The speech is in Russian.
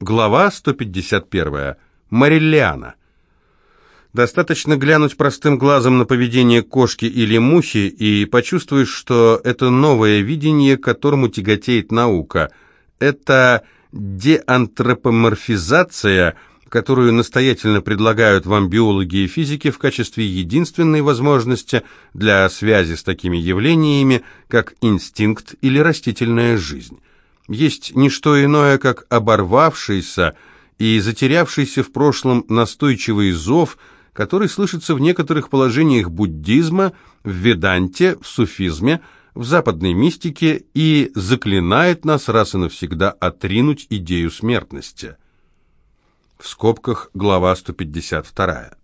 Глава 151. Мариллиана. Достаточно глянуть простым глазом на поведение кошки или мухи, и почувствуешь, что это новое видение, которому тяготеет наука. Это деантропоморфизация, которую настоятельно предлагают вам биологи и физики в качестве единственной возможности для связи с такими явлениями, как инстинкт или растительная жизнь есть не что иное, как оборвавшийся и затерявшийся в прошлом настойчивый зов, который слышится в некоторых положениях буддизма, в веданте, в суфизме, в западной мистике и заклинает нас раз и навсегда отринуть идею смертности. В скобках глава 152.